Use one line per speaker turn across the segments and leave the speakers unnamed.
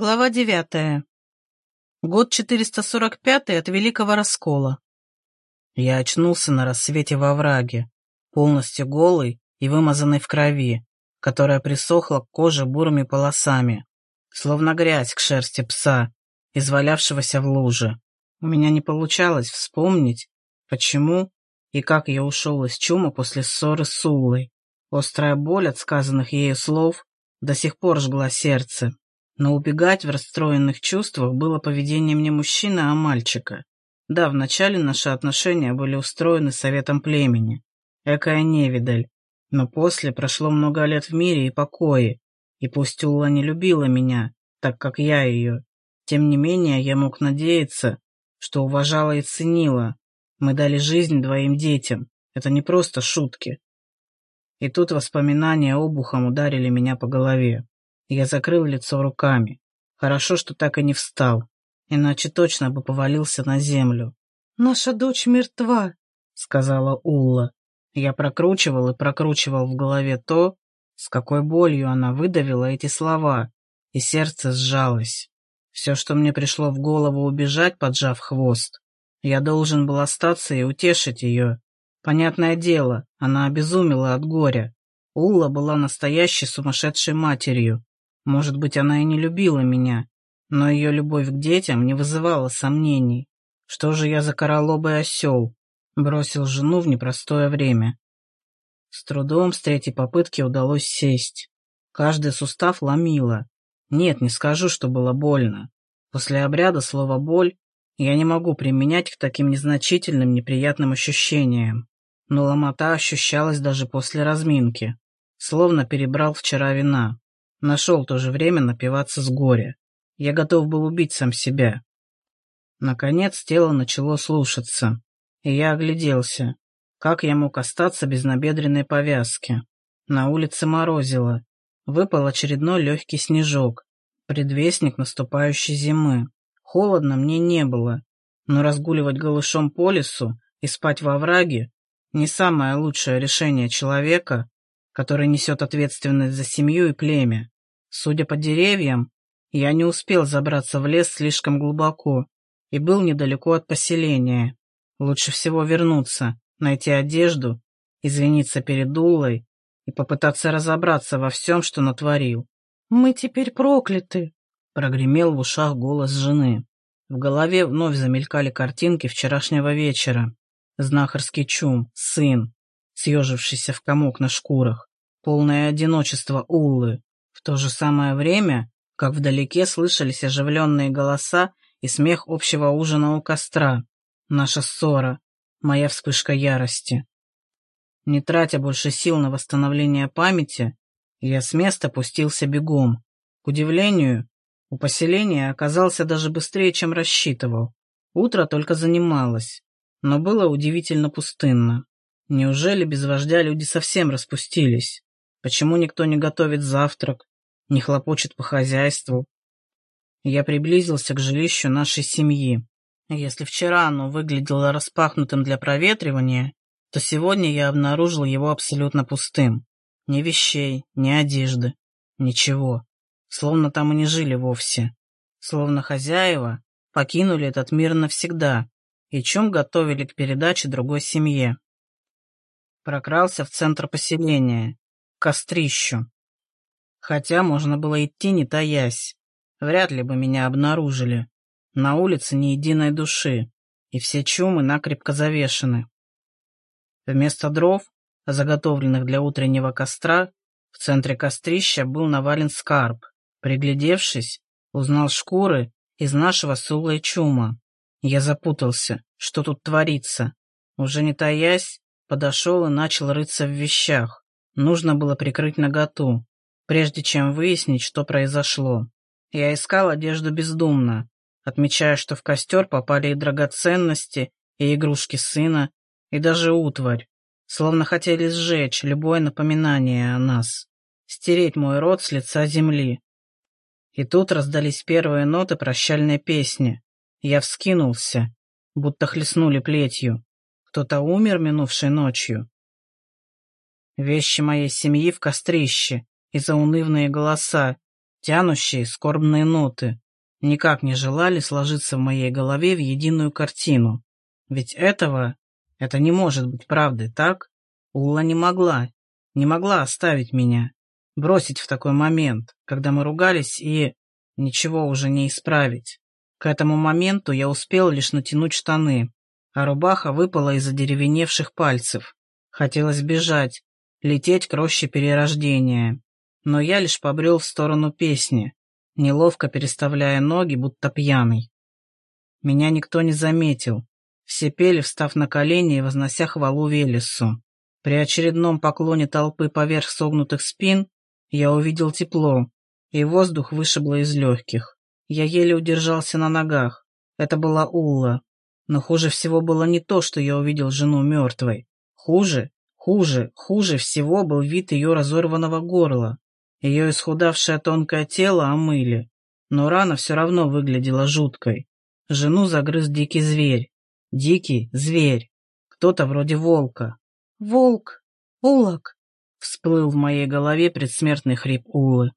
Глава девятая. Год 445 от Великого Раскола. Я очнулся на рассвете во враге, полностью голый и вымазанный в крови, которая присохла к коже бурыми полосами, словно грязь к шерсти пса, извалявшегося в луже. У меня не получалось вспомнить, почему и как я ушел из чума после ссоры с Уллой. Острая боль от сказанных ею слов до сих пор жгла сердце, но убегать в расстроенных чувствах было поведением не мужчины, а мальчика. Да, вначале наши отношения были устроены советом племени. Экая невидаль. Но после прошло много лет в мире и покое, и пусть Ула не любила меня, так как я ее, тем не менее я мог надеяться, что уважала и ценила. Мы дали жизнь двоим детям. Это не просто шутки. И тут воспоминания обухом ударили меня по голове. Я закрыл лицо руками. Хорошо, что так и не встал, иначе точно бы повалился на землю. «Наша дочь мертва», — сказала Улла. Я прокручивал и прокручивал в голове то, с какой болью она выдавила эти слова, и сердце сжалось. Все, что мне пришло в голову убежать, поджав хвост. Я должен был остаться и утешить ее. Понятное дело, она обезумела от горя. Улла была настоящей сумасшедшей матерью, может быть, она и не любила меня, но ее любовь к детям не вызывала сомнений. Что же я за королобый осел? Бросил жену в непростое время. С трудом с третьей попытки удалось сесть. Каждый сустав ломило. Нет, не скажу, что было больно. После обряда слово «боль» я не могу применять к таким незначительным неприятным ощущениям. Но ломота ощущалась даже после разминки. Словно перебрал вчера вина. Нашел то же время напиваться с горя. Я готов был убить сам себя. Наконец тело начало слушаться, и я огляделся. Как я мог остаться без набедренной повязки? На улице морозило. Выпал очередной легкий снежок, предвестник наступающей зимы. Холодно мне не было, но разгуливать голышом по лесу и спать во враге не самое лучшее решение человека, который несет ответственность за семью и племя. Судя по деревьям, я не успел забраться в лес слишком глубоко и был недалеко от поселения. Лучше всего вернуться, найти одежду, извиниться перед Дулой и попытаться разобраться во всем, что натворил. «Мы теперь прокляты!» — прогремел в ушах голос жены. В голове вновь замелькали картинки вчерашнего вечера. Знахарский чум, сын, съежившийся в комок на шкурах полное одиночество Уллы, в то же самое время, как вдалеке слышались оживленные голоса и смех общего ужина у костра. Наша ссора, моя вспышка ярости. Не тратя больше сил на восстановление памяти, я с места пустился бегом. К удивлению, у поселения оказался даже быстрее, чем рассчитывал. Утро только занималось, но было удивительно пустынно. Неужели без вождя люди совсем распустились? Почему никто не готовит завтрак, не хлопочет по хозяйству? Я приблизился к жилищу нашей семьи. Если вчера оно выглядело распахнутым для проветривания, то сегодня я обнаружил его абсолютно пустым. Ни вещей, ни одежды, ничего. Словно там и не жили вовсе. Словно хозяева покинули этот мир навсегда и чем готовили к передаче другой семье. Прокрался в центр поселения кострищу. Хотя можно было идти, не таясь. Вряд ли бы меня обнаружили. На улице ни единой души, и все чумы накрепко завешены. Вместо дров, заготовленных для утреннего костра, в центре кострища был навален скарб. Приглядевшись, узнал шкуры из нашего сулой чума. Я запутался, что тут творится. Уже не таясь, подошел и начал рыться в вещах. Нужно было прикрыть наготу, прежде чем выяснить, что произошло. Я искал одежду бездумно, отмечая, что в костер попали и драгоценности, и игрушки сына, и даже утварь, словно хотели сжечь любое напоминание о нас, стереть мой род с лица земли. И тут раздались первые ноты прощальной песни. Я вскинулся, будто хлестнули плетью. Кто-то умер минувшей ночью. Вещи моей семьи в кострище и заунывные голоса, тянущие скорбные ноты, никак не желали сложиться в моей голове в единую картину. Ведь этого, это не может быть правдой, так? Ула не могла, не могла оставить меня, бросить в такой момент, когда мы ругались и ничего уже не исправить. К этому моменту я успел лишь натянуть штаны, а рубаха выпала из одеревеневших пальцев. Хотелось бежать, лететь к роще перерождения. Но я лишь побрел в сторону песни, неловко переставляя ноги, будто пьяный. Меня никто не заметил. Все пели, встав на колени и вознося хвалу Велесу. При очередном поклоне толпы поверх согнутых спин я увидел тепло, и воздух вышибло из легких. Я еле удержался на ногах. Это была Улла. Но хуже всего было не то, что я увидел жену мертвой. Хуже, хуже, хуже всего был вид ее разорванного горла. Ее исхудавшее тонкое тело омыли, но рана все равно выглядела жуткой. Жену загрыз дикий зверь. Дикий зверь. Кто-то вроде волка. «Волк! Улок!» — всплыл в моей голове предсмертный хрип Улы.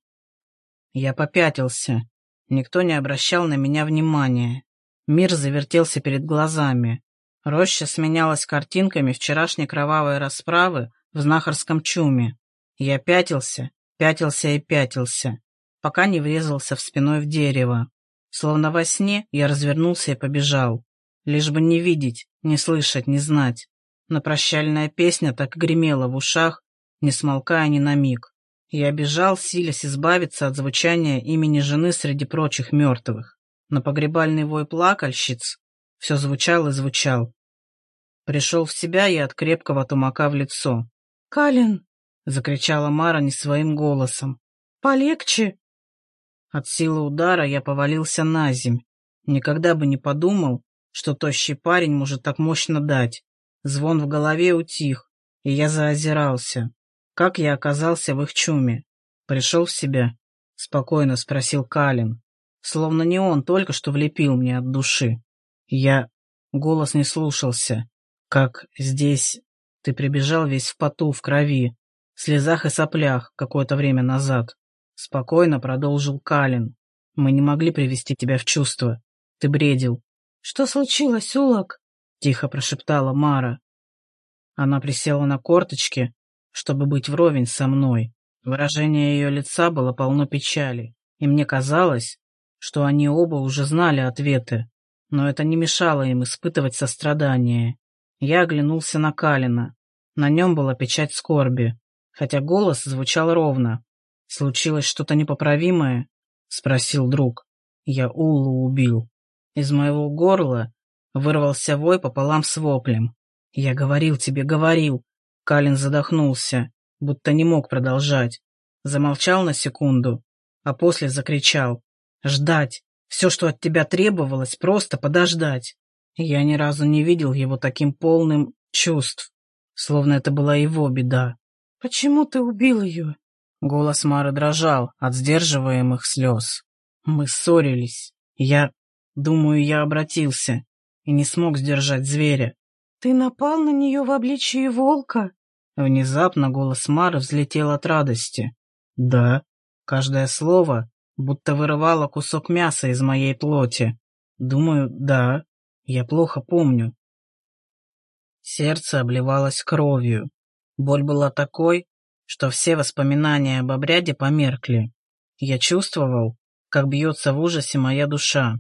Я попятился. Никто не обращал на меня внимания. Мир завертелся перед глазами. Роща сменялась картинками вчерашней кровавой расправы в знахарском чуме. Я пятился, пятился и пятился, пока не врезался в спиной в дерево. Словно во сне я развернулся и побежал. Лишь бы не видеть, не слышать, не знать. Но прощальная песня так гремела в ушах, не смолкая ни на миг. Я бежал, силясь избавиться от звучания имени жены среди прочих мертвых. На погребальный вой плакальщиц все звучал и звучал. Пришел в себя я от крепкого тумака в лицо. «Калин!» — закричала Мара не своим голосом. «Полегче!» От силы удара я повалился на земь. Никогда бы не подумал, что тощий парень может так мощно дать. Звон в голове утих, и я заозирался. Как я оказался в их чуме? Пришел в себя? Спокойно спросил Калин. Словно не он только что влепил мне от души. Я... Голос не слушался. Как здесь... Ты прибежал весь в поту, в крови слезах и соплях какое-то время назад. Спокойно продолжил Калин. Мы не могли привести тебя в чувство. Ты бредил. Что случилось, Улок? Тихо прошептала Мара. Она присела на корточки, чтобы быть вровень со мной. Выражение ее лица было полно печали, и мне казалось, что они оба уже знали ответы, но это не мешало им испытывать сострадание. Я оглянулся на Калина. На нем была печать скорби хотя голос звучал ровно. «Случилось что-то непоправимое?» — спросил друг. «Я Уллу убил». Из моего горла вырвался вой пополам с воплем. «Я говорил тебе, говорил!» Калин задохнулся, будто не мог продолжать. Замолчал на секунду, а после закричал. «Ждать! Все, что от тебя требовалось, просто подождать!» Я ни разу не видел его таким полным чувств, словно это была его беда. «Почему ты убил ее?» Голос Мары дрожал от сдерживаемых слез. Мы ссорились. Я... Думаю, я обратился и не смог сдержать зверя. «Ты напал на нее в обличии волка?» Внезапно голос Мары взлетел от радости. «Да». Каждое слово будто вырывало кусок мяса из моей плоти. Думаю, да. Я плохо помню. Сердце обливалось кровью. Боль была такой, что все воспоминания об обряде померкли. Я чувствовал, как бьется в ужасе моя душа,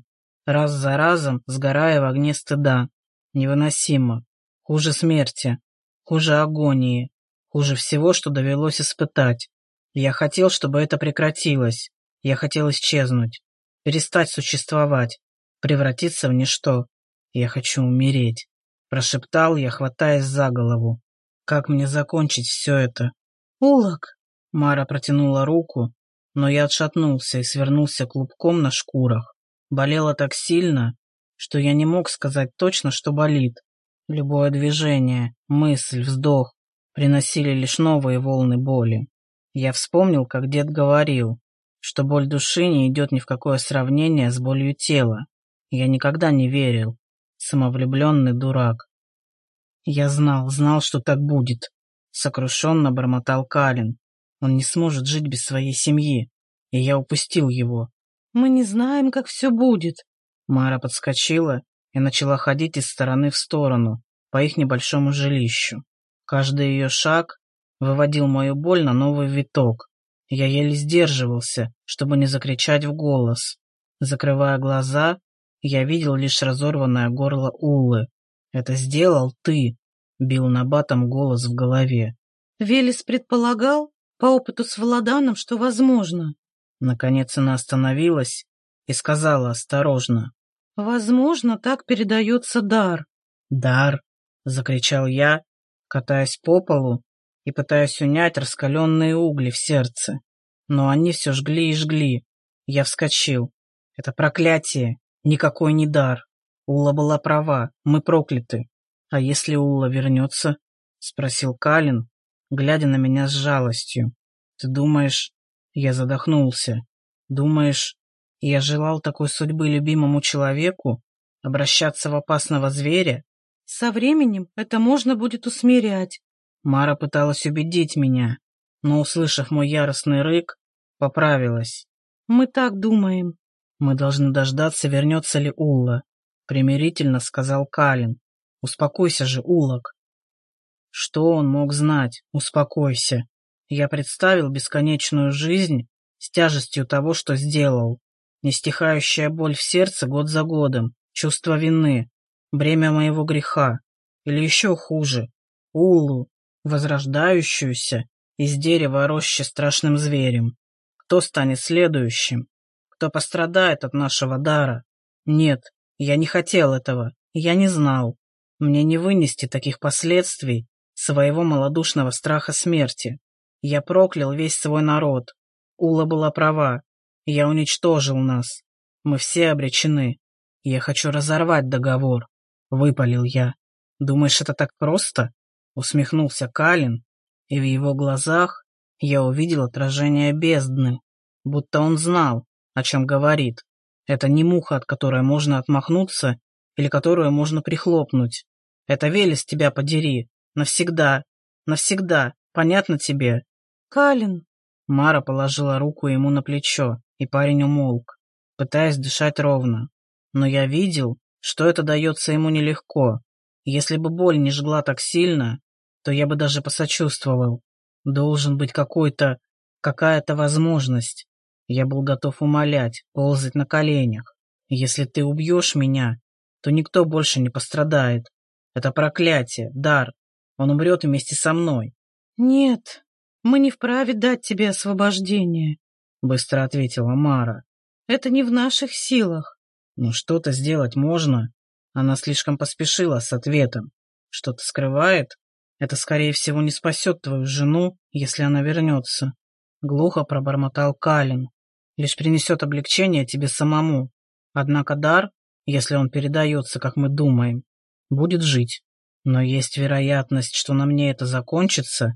раз за разом сгорая в огне стыда. Невыносимо. Хуже смерти, хуже агонии, хуже всего, что довелось испытать. Я хотел, чтобы это прекратилось. Я хотел исчезнуть, перестать существовать, превратиться в ничто. Я хочу умереть. Прошептал я, хватаясь за голову. Как мне закончить все это? Улок! Мара протянула руку, но я отшатнулся и свернулся клубком на шкурах. Болело так сильно, что я не мог сказать точно, что болит. Любое движение, мысль, вздох приносили лишь новые волны боли. Я вспомнил, как дед говорил, что боль души не идет ни в какое сравнение с болью тела. Я никогда не верил. Самовлюбленный дурак. Я знал, знал, что так будет. Сокрушенно бормотал Калин. Он не сможет жить без своей семьи. и я упустил его.
Мы не знаем, как все будет.
Мара подскочила и начала ходить из стороны в сторону по их небольшому жилищу. Каждый ее шаг выводил мою боль на новый виток. Я еле сдерживался, чтобы не закричать в голос. Закрывая глаза, я видел лишь разорванное горло Уллы. «Это сделал ты!» — бил набатом голос в голове.
Велес предполагал, по опыту с Владаном, что возможно.
Наконец она остановилась и сказала осторожно.
«Возможно, так передается дар».
«Дар!» — закричал я, катаясь по полу и пытаясь унять раскаленные угли в сердце. Но они все жгли и жгли. Я вскочил. «Это проклятие! Никакой не дар! Ула была права, мы прокляты. А если Ула вернется?» — спросил Калин, глядя на меня с жалостью. «Ты думаешь...» Я задохнулся. «Думаешь, я желал такой судьбы любимому человеку? Обращаться в опасного зверя?»
«Со временем это можно будет усмирять».
Мара пыталась убедить меня, но, услышав мой яростный рык, поправилась.
«Мы так думаем».
«Мы должны дождаться, вернется ли Улла», — примирительно сказал Калин. «Успокойся же, Улок. Что он мог знать? Успокойся. Я представил бесконечную жизнь с тяжестью того, что сделал. Нестихающая боль в сердце год за годом, чувство вины, бремя моего греха. Или еще хуже, Улу, возрождающуюся из дерева рощи страшным зверем. Кто станет следующим? Кто пострадает от нашего дара? Нет, я не хотел этого, я не знал. Мне не вынести таких последствий своего малодушного страха смерти. Я проклял весь свой народ. Ула была права. Я уничтожил нас. Мы все обречены. Я хочу разорвать договор. Выпалил я. Думаешь, это так просто? Усмехнулся Калин, и в его глазах я увидел отражение бездны, будто он знал, о чем говорит. Это не муха, от которой можно отмахнуться или которую можно прихлопнуть. Это Велес тебя подери, Навсегда. Навсегда. Понятно тебе?
Калин.
Мара положила руку ему на плечо, и парень умолк, пытаясь дышать ровно. Но я видел, что это дается ему нелегко. Если бы боль не жгла так сильно, то я бы даже посочувствовал. Должен быть какой-то, какая-то возможность. Я был готов умолять, ползать на коленях. Если ты убьешь меня, то никто больше не пострадает. Это проклятие, дар, он умрет вместе со мной.
Нет, мы не вправе дать тебе освобождение,
быстро ответила Мара.
Это не в наших силах.
Но что-то сделать можно. Она слишком поспешила с ответом. Что-то скрывает? Это, скорее всего, не спасет твою жену, если она вернется. Глухо пробормотал Калин. Лишь принесет облегчение тебе самому. Однако дар, если он передается, как мы думаем, будет жить. Но есть вероятность, что на мне это закончится?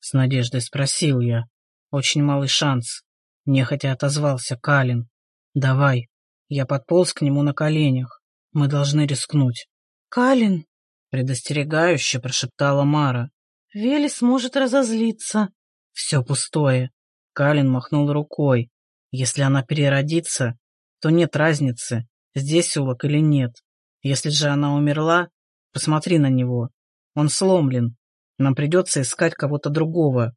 С надеждой спросил я. Очень малый шанс. Нехотя отозвался Калин. Давай. Я подполз к нему на коленях. Мы должны рискнуть.
Калин,
предостерегающе прошептала Мара.
Велес может разозлиться.
Все пустое. Калин махнул рукой. Если она переродится, то нет разницы, здесь улок или нет. Если же она умерла, Посмотри на него. Он сломлен. Нам придется искать кого-то другого.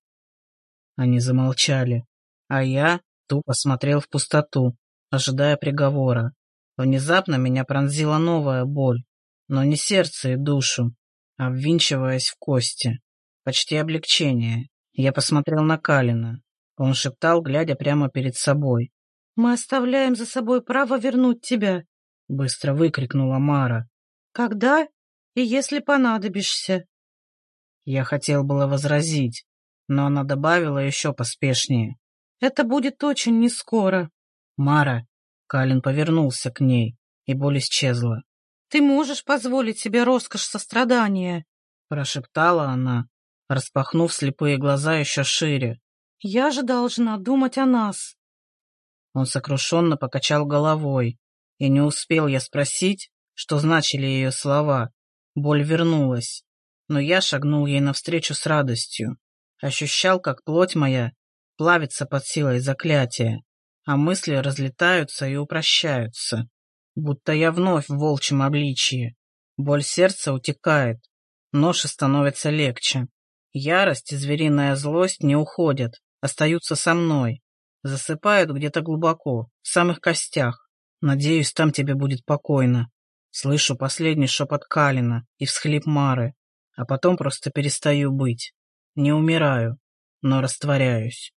Они замолчали, а я тупо смотрел в пустоту, ожидая приговора. Внезапно меня пронзила новая боль, но не сердце и душу, а ввинчиваясь в кости. Почти облегчение. Я посмотрел на Калина. Он шептал, глядя прямо перед собой.
«Мы оставляем за собой право вернуть тебя!»
Быстро выкрикнула Мара.
«Когда и если понадобишься.
Я хотел было возразить, но она добавила еще поспешнее.
Это будет очень нескоро.
Мара, Калин повернулся к ней, и боль исчезла.
Ты можешь позволить себе роскошь сострадания,
прошептала она, распахнув слепые глаза еще шире.
Я же должна думать о нас.
Он сокрушенно покачал головой, и не успел я спросить, что значили ее слова, Боль вернулась, но я шагнул ей навстречу с радостью. Ощущал, как плоть моя плавится под силой заклятия. А мысли разлетаются и упрощаются, будто я вновь в волчьем обличии. Боль сердца утекает, ноша становится легче. Ярость и звериная злость не уходят, остаются со мной, засыпают где-то глубоко, в самых костях. Надеюсь, там тебе будет покойно. Слышу последний шепот Калина и всхлип Мары, а потом просто перестаю быть. Не умираю, но растворяюсь.